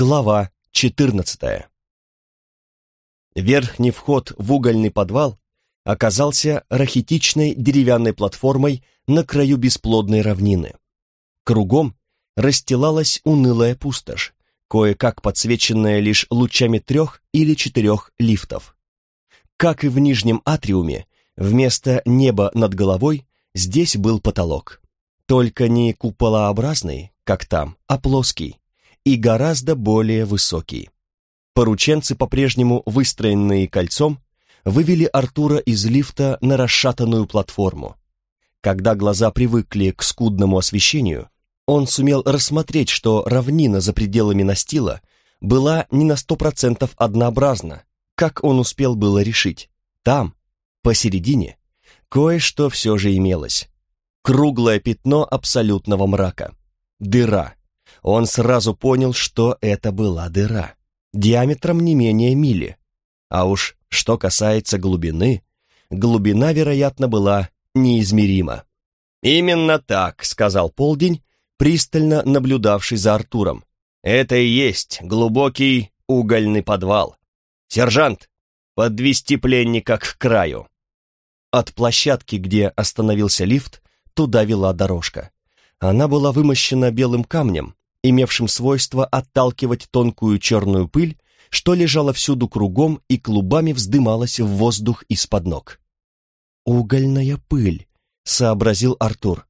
Глава 14. Верхний вход в угольный подвал оказался рахитичной деревянной платформой на краю бесплодной равнины. Кругом расстилалась унылая пустошь, кое-как подсвеченная лишь лучами трех или четырех лифтов. Как и в нижнем атриуме, вместо неба над головой здесь был потолок. Только не куполообразный, как там, а плоский и гораздо более высокий. Порученцы, по-прежнему выстроенные кольцом, вывели Артура из лифта на расшатанную платформу. Когда глаза привыкли к скудному освещению, он сумел рассмотреть, что равнина за пределами настила была не на сто процентов однообразна, как он успел было решить. Там, посередине, кое-что все же имелось. Круглое пятно абсолютного мрака. Дыра, он сразу понял, что это была дыра, диаметром не менее мили. А уж что касается глубины, глубина, вероятно, была неизмерима. «Именно так», — сказал Полдень, пристально наблюдавший за Артуром. «Это и есть глубокий угольный подвал. Сержант, подвести пленника к краю». От площадки, где остановился лифт, туда вела дорожка. Она была вымощена белым камнем, имевшим свойство отталкивать тонкую черную пыль, что лежала всюду кругом и клубами вздымалась в воздух из-под ног. «Угольная пыль», — сообразил Артур.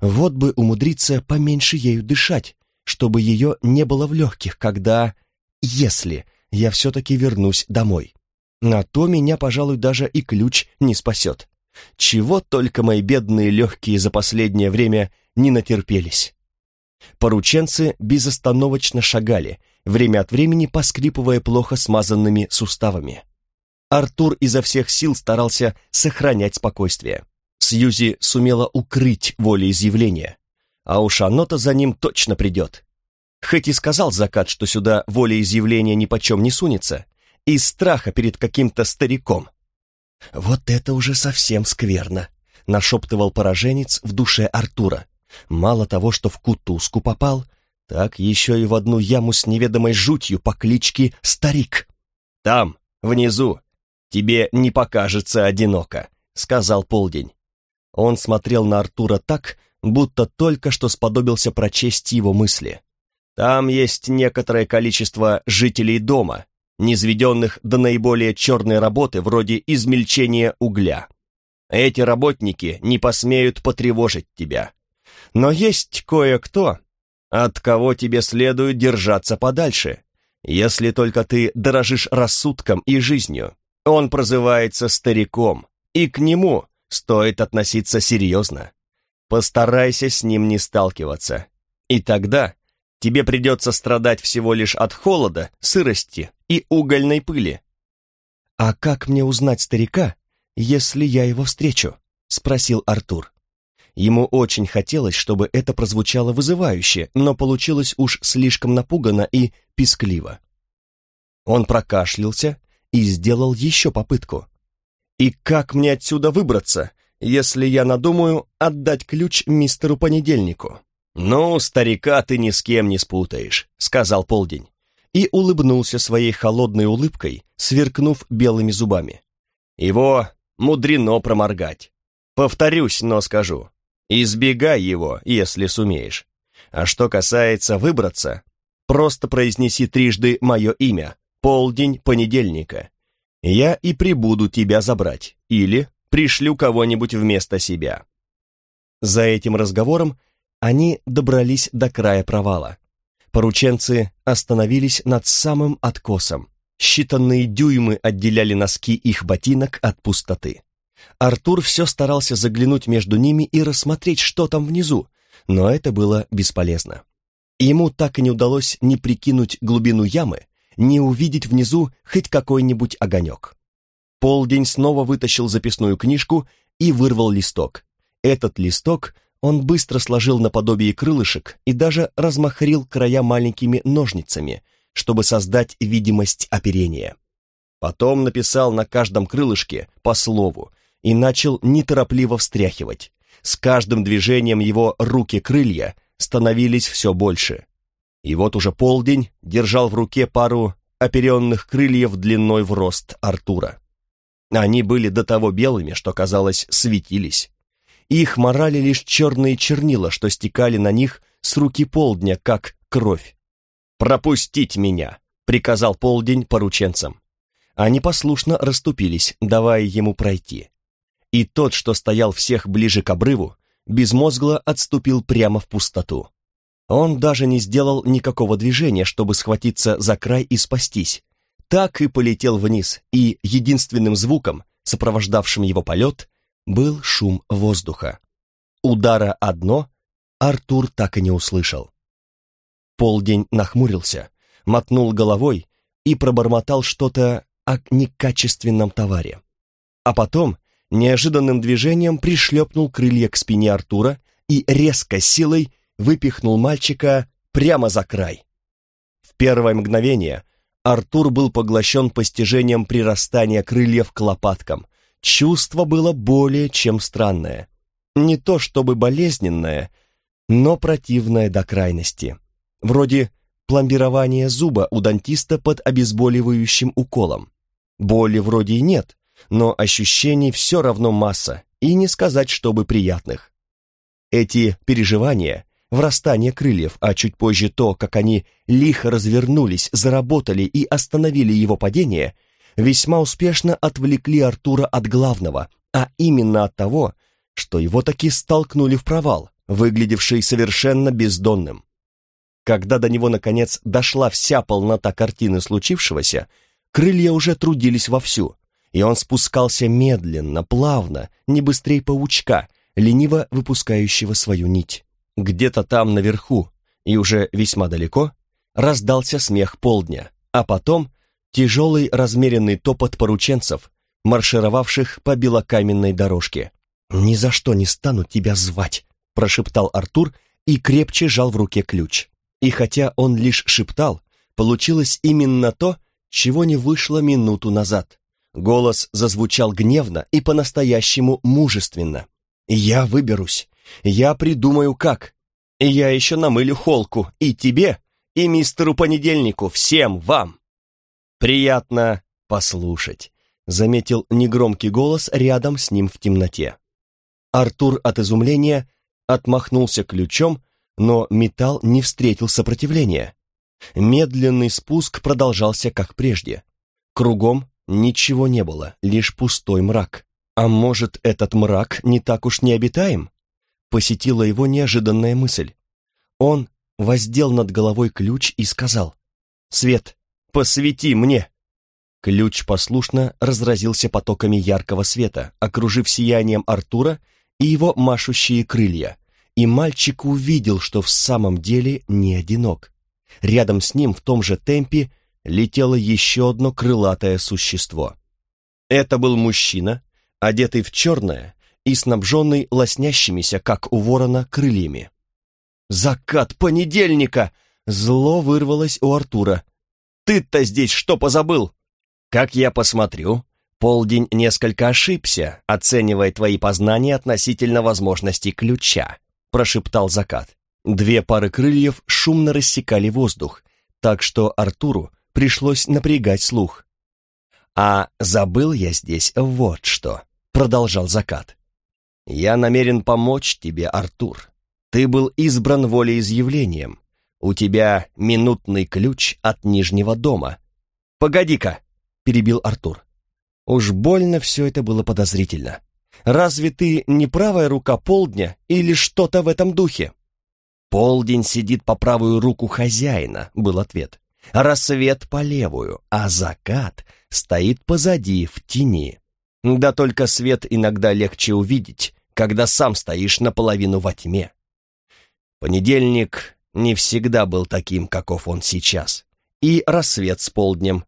«Вот бы умудриться поменьше ею дышать, чтобы ее не было в легких, когда... если я все-таки вернусь домой. На то меня, пожалуй, даже и ключ не спасет. Чего только мои бедные легкие за последнее время не натерпелись». Порученцы безостановочно шагали, время от времени поскрипывая плохо смазанными суставами. Артур изо всех сил старался сохранять спокойствие. Сьюзи сумела укрыть волеизъявление, а уж оно-то за ним точно придет. Хоть и сказал закат, что сюда волеизъявление ни почем не сунется, из страха перед каким-то стариком. «Вот это уже совсем скверно», — нашептывал пораженец в душе Артура. Мало того, что в кутузку попал, так еще и в одну яму с неведомой жутью по кличке Старик. «Там, внизу, тебе не покажется одиноко», — сказал Полдень. Он смотрел на Артура так, будто только что сподобился прочесть его мысли. «Там есть некоторое количество жителей дома, низведенных до наиболее черной работы вроде измельчения угля. Эти работники не посмеют потревожить тебя. Но есть кое-кто, от кого тебе следует держаться подальше, если только ты дорожишь рассудком и жизнью. Он прозывается стариком, и к нему стоит относиться серьезно. Постарайся с ним не сталкиваться, и тогда тебе придется страдать всего лишь от холода, сырости и угольной пыли. «А как мне узнать старика, если я его встречу?» — спросил Артур. Ему очень хотелось, чтобы это прозвучало вызывающе, но получилось уж слишком напуганно и пискливо. Он прокашлялся и сделал еще попытку. «И как мне отсюда выбраться, если я надумаю отдать ключ мистеру Понедельнику?» «Ну, старика ты ни с кем не спутаешь», — сказал Полдень. И улыбнулся своей холодной улыбкой, сверкнув белыми зубами. «Его мудрено проморгать. Повторюсь, но скажу. Избегай его, если сумеешь. А что касается выбраться, просто произнеси трижды мое имя, полдень понедельника. Я и прибуду тебя забрать, или пришлю кого-нибудь вместо себя. За этим разговором они добрались до края провала. Порученцы остановились над самым откосом. Считанные дюймы отделяли носки их ботинок от пустоты. Артур все старался заглянуть между ними и рассмотреть, что там внизу, но это было бесполезно. Ему так и не удалось ни прикинуть глубину ямы, ни увидеть внизу хоть какой-нибудь огонек. Полдень снова вытащил записную книжку и вырвал листок. Этот листок он быстро сложил наподобие крылышек и даже размахрил края маленькими ножницами, чтобы создать видимость оперения. Потом написал на каждом крылышке по слову, и начал неторопливо встряхивать. С каждым движением его руки-крылья становились все больше. И вот уже полдень держал в руке пару оперенных крыльев длиной в рост Артура. Они были до того белыми, что, казалось, светились. Их морали лишь черные чернила, что стекали на них с руки полдня, как кровь. «Пропустить меня!» — приказал полдень порученцам. Они послушно расступились, давая ему пройти. И тот, что стоял всех ближе к обрыву, безмозгло отступил прямо в пустоту. Он даже не сделал никакого движения, чтобы схватиться за край и спастись. Так и полетел вниз, и единственным звуком, сопровождавшим его полет, был шум воздуха. Удара одно Артур так и не услышал. Полдень нахмурился, мотнул головой и пробормотал что-то о некачественном товаре. А потом неожиданным движением пришлепнул крылья к спине Артура и резко силой выпихнул мальчика прямо за край. В первое мгновение Артур был поглощен постижением прирастания крыльев к лопаткам. Чувство было более чем странное. Не то чтобы болезненное, но противное до крайности. Вроде пломбирования зуба у дантиста под обезболивающим уколом. Боли вроде и нет, но ощущений все равно масса, и не сказать, чтобы приятных. Эти переживания врастание крыльев, а чуть позже то, как они лихо развернулись, заработали и остановили его падение, весьма успешно отвлекли Артура от главного, а именно от того, что его таки столкнули в провал, выглядевший совершенно бездонным. Когда до него, наконец, дошла вся полнота картины случившегося, крылья уже трудились вовсю, и он спускался медленно, плавно, не быстрее паучка, лениво выпускающего свою нить. Где-то там наверху и уже весьма далеко раздался смех полдня, а потом тяжелый размеренный топот порученцев, маршировавших по белокаменной дорожке. «Ни за что не стану тебя звать», — прошептал Артур и крепче жал в руке ключ. И хотя он лишь шептал, получилось именно то, чего не вышло минуту назад. Голос зазвучал гневно и по-настоящему мужественно. «Я выберусь. Я придумаю как. Я еще намылю холку и тебе, и мистеру Понедельнику, всем вам. Приятно послушать, заметил негромкий голос рядом с ним в темноте. Артур от изумления отмахнулся ключом, но металл не встретил сопротивления. Медленный спуск продолжался как прежде. Кругом ничего не было, лишь пустой мрак. А может, этот мрак не так уж необитаем? посетила его неожиданная мысль. Он воздел над головой ключ и сказал, «Свет, посвети мне!» Ключ послушно разразился потоками яркого света, окружив сиянием Артура и его машущие крылья, и мальчик увидел, что в самом деле не одинок. Рядом с ним в том же темпе летело еще одно крылатое существо. Это был мужчина, одетый в черное, и снабженный лоснящимися, как у ворона, крыльями. «Закат понедельника!» Зло вырвалось у Артура. «Ты-то здесь что позабыл?» «Как я посмотрю, полдень несколько ошибся, оценивая твои познания относительно возможностей ключа», прошептал Закат. Две пары крыльев шумно рассекали воздух, так что Артуру пришлось напрягать слух. «А забыл я здесь вот что», — продолжал Закат. «Я намерен помочь тебе, Артур. Ты был избран волеизъявлением. У тебя минутный ключ от Нижнего дома». «Погоди-ка», — перебил Артур. Уж больно все это было подозрительно. «Разве ты не правая рука полдня или что-то в этом духе?» «Полдень сидит по правую руку хозяина», — был ответ. «Рассвет по левую, а закат стоит позади, в тени. Да только свет иногда легче увидеть, когда сам стоишь наполовину во тьме. Понедельник не всегда был таким, каков он сейчас. И рассвет с полднем,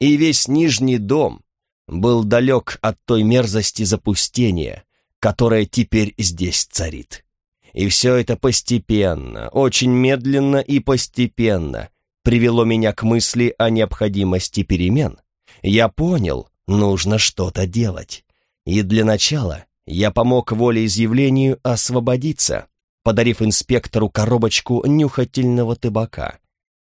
и весь нижний дом был далек от той мерзости запустения, которая теперь здесь царит. И все это постепенно, очень медленно и постепенно привело меня к мысли о необходимости перемен. Я понял, нужно что-то делать. И для начала я помог волеизъявлению освободиться, подарив инспектору коробочку нюхательного табака.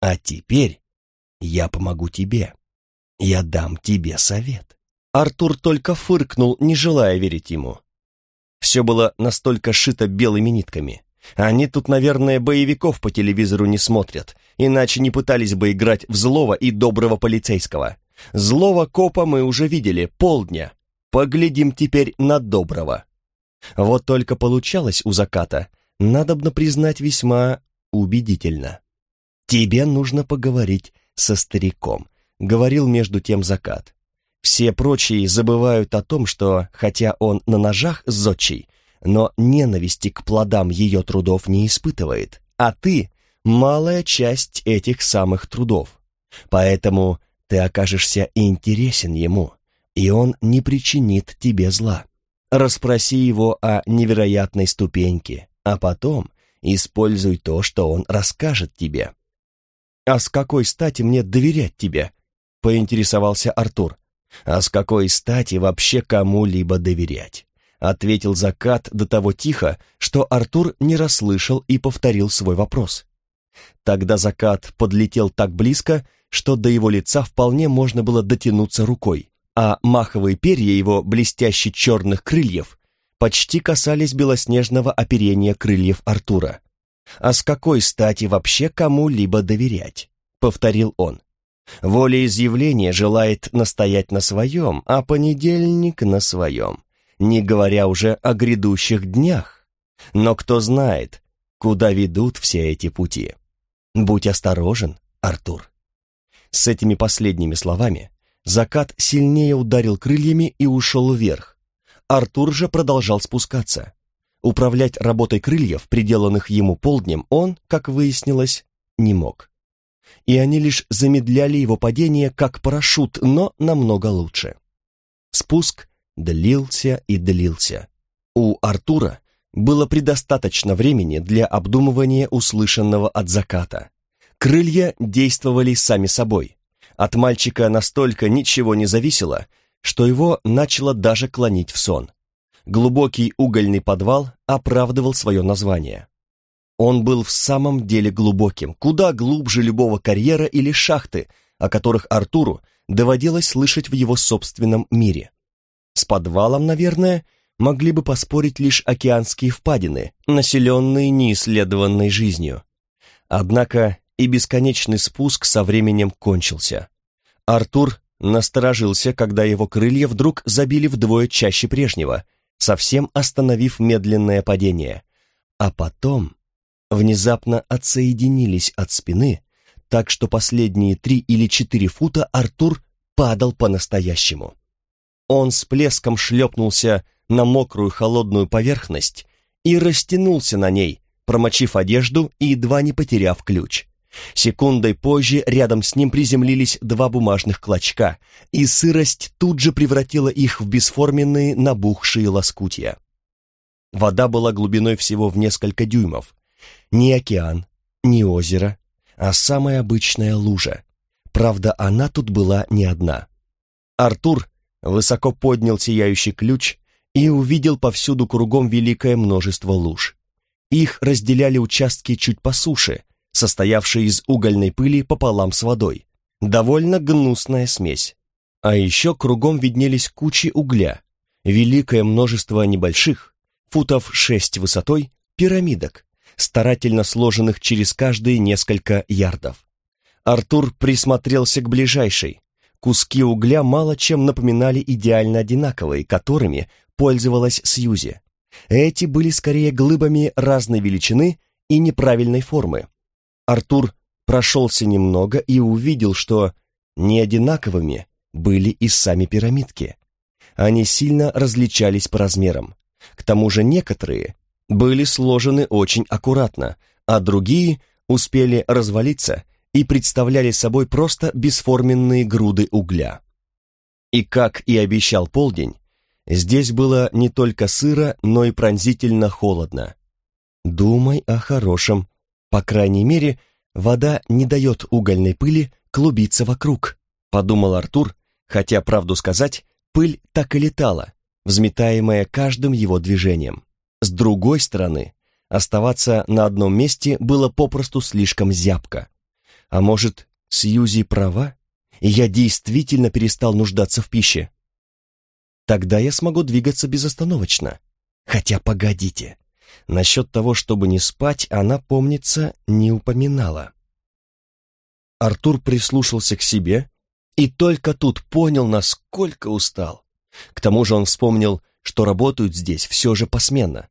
А теперь я помогу тебе. Я дам тебе совет». Артур только фыркнул, не желая верить ему. Все было настолько шито белыми нитками. Они тут, наверное, боевиков по телевизору не смотрят, иначе не пытались бы играть в злого и доброго полицейского. Злого копа мы уже видели, полдня. Поглядим теперь на доброго. Вот только получалось у заката, надобно признать весьма убедительно. «Тебе нужно поговорить со стариком», — говорил между тем закат. Все прочие забывают о том, что, хотя он на ножах зодчий, но ненависти к плодам ее трудов не испытывает, а ты — малая часть этих самых трудов. Поэтому ты окажешься интересен ему, и он не причинит тебе зла. Расспроси его о невероятной ступеньке, а потом используй то, что он расскажет тебе. «А с какой стати мне доверять тебе?» — поинтересовался Артур. «А с какой стати вообще кому-либо доверять?» Ответил Закат до того тихо, что Артур не расслышал и повторил свой вопрос. Тогда Закат подлетел так близко, что до его лица вполне можно было дотянуться рукой, а маховые перья его блестящих черных крыльев почти касались белоснежного оперения крыльев Артура. «А с какой стати вообще кому-либо доверять?» — повторил он. Волеизъявление желает настоять на своем, а понедельник на своем, не говоря уже о грядущих днях. Но кто знает, куда ведут все эти пути. Будь осторожен, Артур. С этими последними словами закат сильнее ударил крыльями и ушел вверх. Артур же продолжал спускаться. Управлять работой крыльев, приделанных ему полднем, он, как выяснилось, не мог и они лишь замедляли его падение как парашют, но намного лучше. Спуск длился и длился. У Артура было предостаточно времени для обдумывания услышанного от заката. Крылья действовали сами собой. От мальчика настолько ничего не зависело, что его начало даже клонить в сон. Глубокий угольный подвал оправдывал свое название. Он был в самом деле глубоким, куда глубже любого карьера или шахты, о которых Артуру доводилось слышать в его собственном мире. С подвалом, наверное, могли бы поспорить лишь океанские впадины, населенные неисследованной жизнью. Однако и бесконечный спуск со временем кончился. Артур насторожился, когда его крылья вдруг забили вдвое чаще прежнего, совсем остановив медленное падение. А потом внезапно отсоединились от спины, так что последние три или четыре фута Артур падал по-настоящему. Он с плеском шлепнулся на мокрую холодную поверхность и растянулся на ней, промочив одежду и едва не потеряв ключ. Секундой позже рядом с ним приземлились два бумажных клочка, и сырость тут же превратила их в бесформенные набухшие лоскутья. Вода была глубиной всего в несколько дюймов, не океан, не озеро, а самая обычная лужа. Правда, она тут была не одна. Артур высоко поднял сияющий ключ и увидел повсюду кругом великое множество луж. Их разделяли участки чуть по суше, состоявшие из угольной пыли пополам с водой. Довольно гнусная смесь. А еще кругом виднелись кучи угля, великое множество небольших, футов шесть высотой, пирамидок, старательно сложенных через каждые несколько ярдов. Артур присмотрелся к ближайшей. Куски угля мало чем напоминали идеально одинаковые, которыми пользовалась Сьюзи. Эти были скорее глыбами разной величины и неправильной формы. Артур прошелся немного и увидел, что неодинаковыми были и сами пирамидки. Они сильно различались по размерам. К тому же некоторые были сложены очень аккуратно, а другие успели развалиться и представляли собой просто бесформенные груды угля. И как и обещал полдень, здесь было не только сыро, но и пронзительно холодно. Думай о хорошем. По крайней мере, вода не дает угольной пыли клубиться вокруг, подумал Артур, хотя, правду сказать, пыль так и летала, взметаемая каждым его движением. С другой стороны, оставаться на одном месте было попросту слишком зябко. А может, Сьюзи права, и я действительно перестал нуждаться в пище? Тогда я смогу двигаться безостановочно. Хотя погодите, насчет того, чтобы не спать, она, помнится, не упоминала. Артур прислушался к себе и только тут понял, насколько устал. К тому же он вспомнил, что работают здесь все же посменно.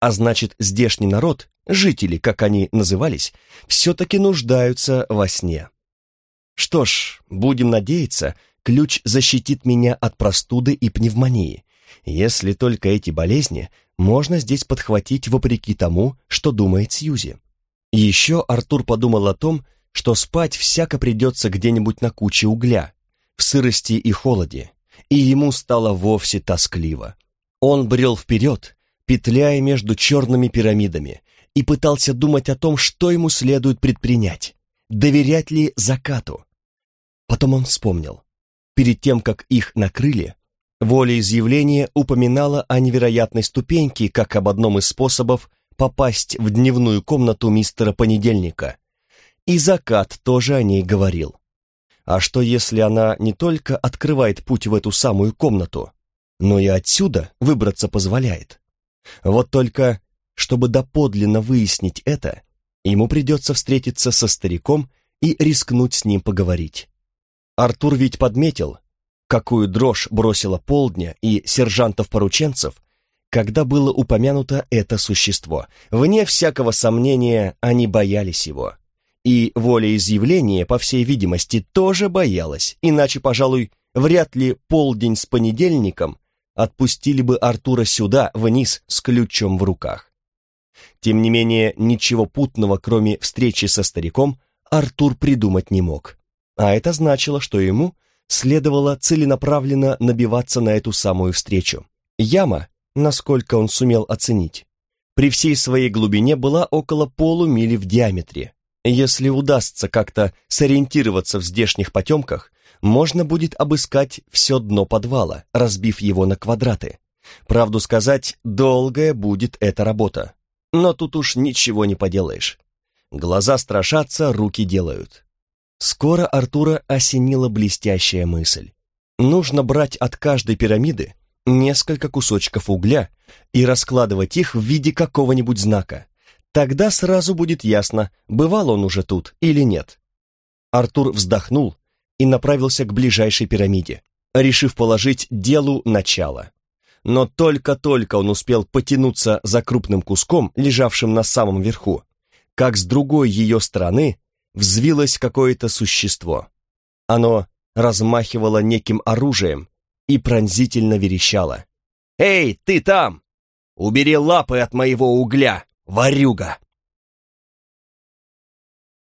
А значит, здешний народ, жители, как они назывались, все-таки нуждаются во сне. Что ж, будем надеяться, ключ защитит меня от простуды и пневмонии, если только эти болезни можно здесь подхватить вопреки тому, что думает Сьюзи. еще Артур подумал о том, что спать всяко придется где-нибудь на куче угля, в сырости и холоде, и ему стало вовсе тоскливо. Он брел вперед, петляя между черными пирамидами, и пытался думать о том, что ему следует предпринять, доверять ли закату. Потом он вспомнил. Перед тем, как их накрыли, волеизъявление упоминало о невероятной ступеньке как об одном из способов попасть в дневную комнату мистера Понедельника. И закат тоже о ней говорил. А что если она не только открывает путь в эту самую комнату, но и отсюда выбраться позволяет? Вот только, чтобы доподлинно выяснить это, ему придется встретиться со стариком и рискнуть с ним поговорить. Артур ведь подметил, какую дрожь бросила полдня и сержантов-порученцев, когда было упомянуто это существо. Вне всякого сомнения, они боялись его. И волеизъявление, по всей видимости, тоже боялась, иначе, пожалуй, вряд ли полдень с понедельником отпустили бы Артура сюда, вниз, с ключом в руках. Тем не менее, ничего путного, кроме встречи со стариком, Артур придумать не мог. А это значило, что ему следовало целенаправленно набиваться на эту самую встречу. Яма, насколько он сумел оценить, при всей своей глубине была около полумили в диаметре. Если удастся как-то сориентироваться в здешних потемках, можно будет обыскать все дно подвала, разбив его на квадраты. Правду сказать, долгая будет эта работа. Но тут уж ничего не поделаешь. Глаза страшатся, руки делают. Скоро Артура осенила блестящая мысль. Нужно брать от каждой пирамиды несколько кусочков угля и раскладывать их в виде какого-нибудь знака. Тогда сразу будет ясно, бывал он уже тут или нет. Артур вздохнул и направился к ближайшей пирамиде, решив положить делу начало. Но только-только он успел потянуться за крупным куском, лежавшим на самом верху, как с другой ее стороны взвилось какое-то существо. Оно размахивало неким оружием и пронзительно верещало. «Эй, ты там! Убери лапы от моего угля, ворюга!»